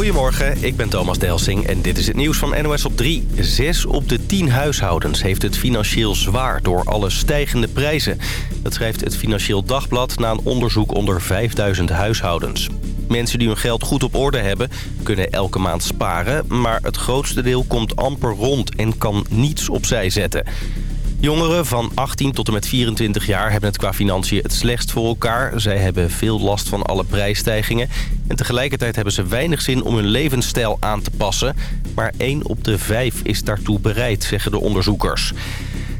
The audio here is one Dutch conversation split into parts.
Goedemorgen, ik ben Thomas Delsing en dit is het nieuws van NOS op 3. Zes op de tien huishoudens heeft het financieel zwaar door alle stijgende prijzen. Dat schrijft het Financieel Dagblad na een onderzoek onder 5000 huishoudens. Mensen die hun geld goed op orde hebben, kunnen elke maand sparen... maar het grootste deel komt amper rond en kan niets opzij zetten. Jongeren van 18 tot en met 24 jaar hebben het qua financiën het slechtst voor elkaar. Zij hebben veel last van alle prijsstijgingen. En tegelijkertijd hebben ze weinig zin om hun levensstijl aan te passen. Maar 1 op de 5 is daartoe bereid, zeggen de onderzoekers.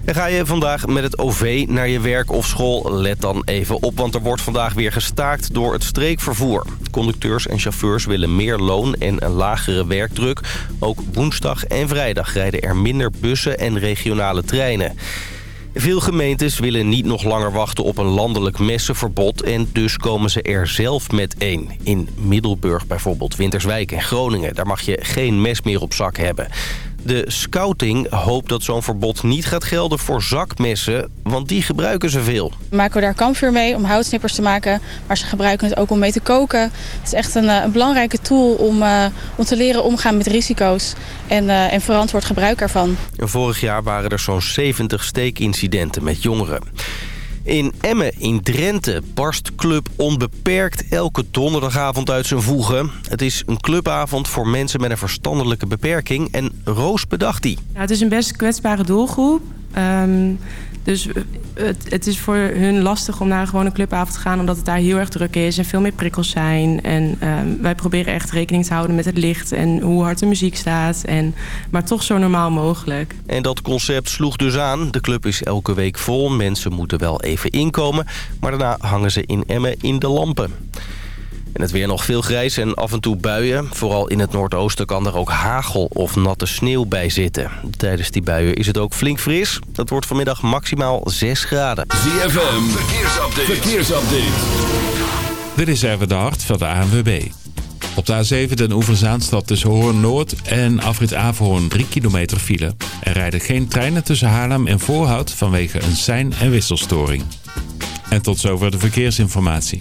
En ga je vandaag met het OV naar je werk of school? Let dan even op, want er wordt vandaag weer gestaakt door het streekvervoer. Conducteurs en chauffeurs willen meer loon en een lagere werkdruk. Ook woensdag en vrijdag rijden er minder bussen en regionale treinen. Veel gemeentes willen niet nog langer wachten op een landelijk messenverbod... en dus komen ze er zelf met één. In Middelburg bijvoorbeeld, Winterswijk en Groningen... daar mag je geen mes meer op zak hebben. De scouting hoopt dat zo'n verbod niet gaat gelden voor zakmessen, want die gebruiken ze veel. We maken daar kampvuur mee om houtsnippers te maken, maar ze gebruiken het ook om mee te koken. Het is echt een, eh, een belangrijke tool om, uh, om te leren omgaan met risico's en, uh, en verantwoord gebruik ervan. Vorig jaar waren er zo'n 70 steekincidenten met jongeren. In Emmen in Drenthe barst Club Onbeperkt elke donderdagavond uit zijn voegen. Het is een clubavond voor mensen met een verstandelijke beperking en Roos bedacht die. Ja, het is een best kwetsbare doelgroep. Um, dus het, het, is voor hun lastig om naar een gewone clubavond te gaan... omdat het daar heel erg druk is en veel meer prikkels zijn. En um, wij proberen echt rekening te houden met het licht... en hoe hard de muziek staat, en, maar toch zo normaal mogelijk. En dat concept sloeg dus aan. De club is elke week vol. Mensen moeten wel even inkomen. Maar daarna hangen ze in Emmen in de lampen. En het weer nog veel grijs en af en toe buien. Vooral in het noordoosten kan er ook hagel of natte sneeuw bij zitten. Tijdens die buien is het ook flink fris. Het wordt vanmiddag maximaal 6 graden. ZFM, verkeersupdate. verkeersupdate. Dit is even de hart van de ANWB. Op de A7 den Oeverzaanstad tussen Hoorn-Noord en Afrit Averhoorn 3 kilometer file. Er rijden geen treinen tussen Haarlem en Voorhout vanwege een sein- en wisselstoring. En tot zover de verkeersinformatie.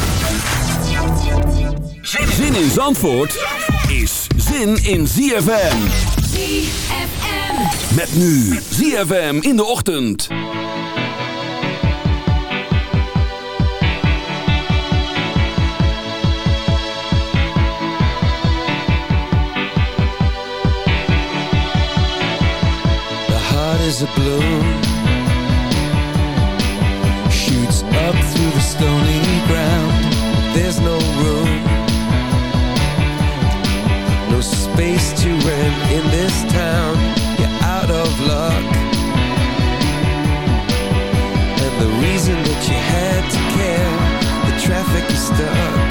Zin in Zandvoort is zin in ZFM. ZFM. Met nu ZFM in de ochtend. The heart is a balloon Shoots up through the stony ground There's no space to rent in this town. You're out of luck. And the reason that you had to care The traffic is stuck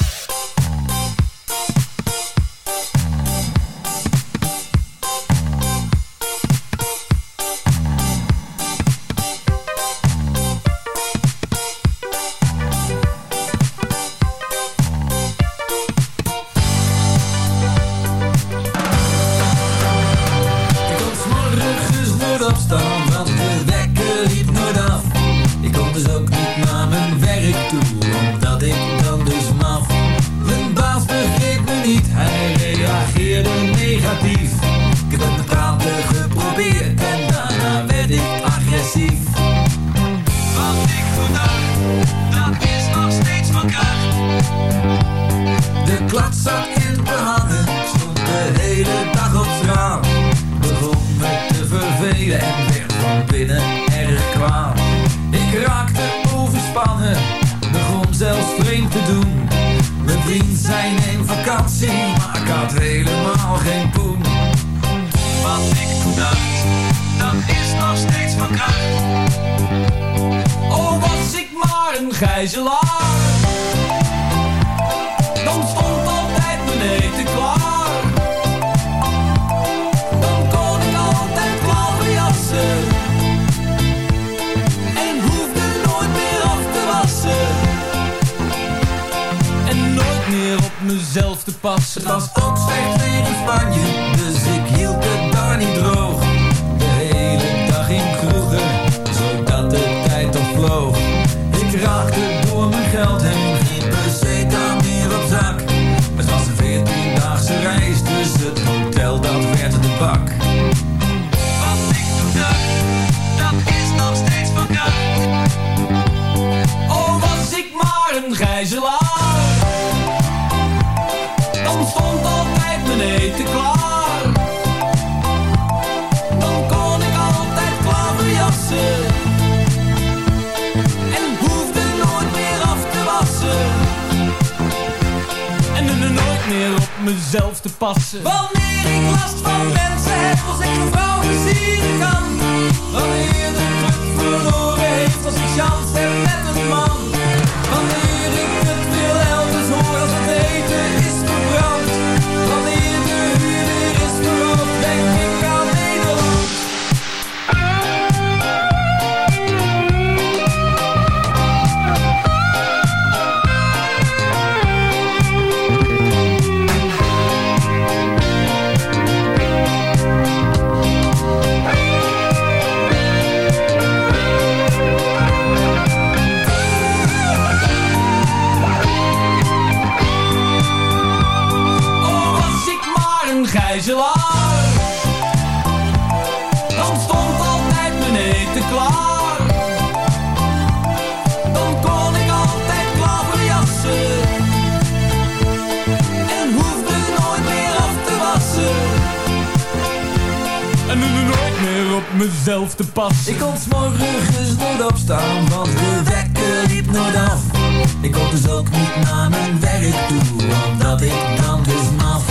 Ik kon dus ook niet naar mijn werk toe, omdat ik dan dus maf.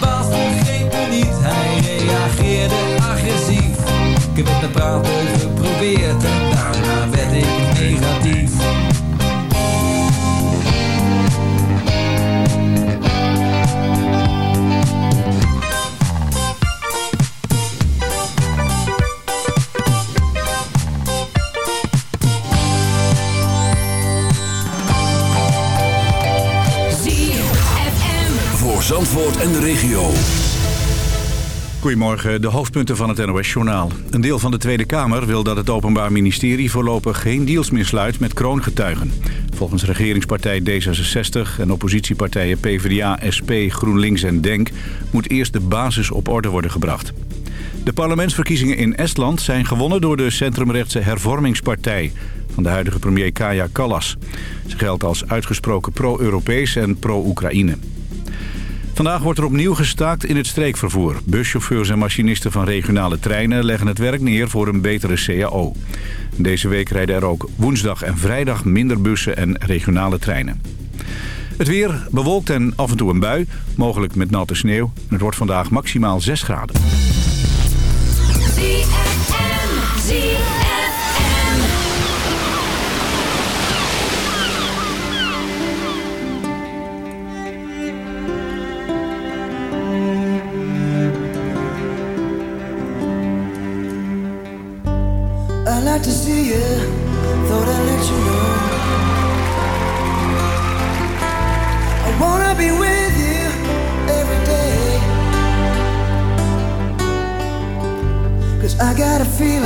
Baas begreep me niet, hij reageerde agressief. Ik heb met praten geprobeerd Goedemorgen, de hoofdpunten van het NOS-journaal. Een deel van de Tweede Kamer wil dat het Openbaar Ministerie voorlopig geen deals meer sluit met kroongetuigen. Volgens regeringspartij D66 en oppositiepartijen PvdA, SP, GroenLinks en DENK moet eerst de basis op orde worden gebracht. De parlementsverkiezingen in Estland zijn gewonnen door de centrumrechtse hervormingspartij van de huidige premier Kaja Kallas. Ze geldt als uitgesproken pro-Europees en pro-Oekraïne. Vandaag wordt er opnieuw gestaakt in het streekvervoer. Buschauffeurs en machinisten van regionale treinen leggen het werk neer voor een betere CAO. Deze week rijden er ook woensdag en vrijdag minder bussen en regionale treinen. Het weer bewolkt en af en toe een bui, mogelijk met natte sneeuw. Het wordt vandaag maximaal 6 graden. Like to see you, thought I'd let you know. I wanna be with you every day. Cause I got a feeling